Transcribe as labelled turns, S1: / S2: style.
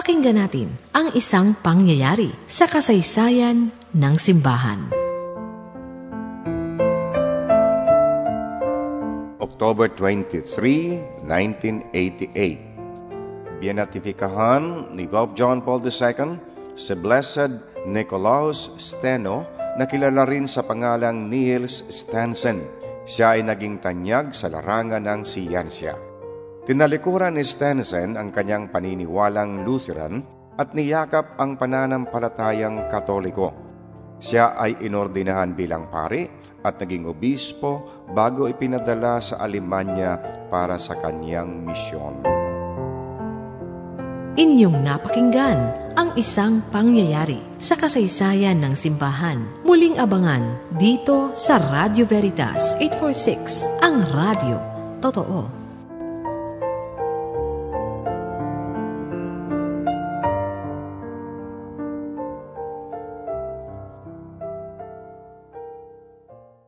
S1: Pakinggan natin ang isang pangyayari sa kasaysayan ng simbahan.
S2: October 23, 1988. Bienatifikahan ni Pope John Paul II si Blessed Nicolaus Steno na kilala rin sa pangalang Niels Stensen. Siya ay naging tanyag sa larangan ng siyansya. Tinalikuran ni Stensen ang kanyang paniniwalang Lutheran at niyakap ang pananampalatayang Katoliko. Siya ay inordinahan bilang pari at naging obispo bago ipinadala sa Alemanya para sa kanyang misyon.
S1: Inyong napakinggan ang isang pangyayari sa kasaysayan ng simbahan. Muling abangan dito sa Radio Veritas 846, ang radio. Totoo.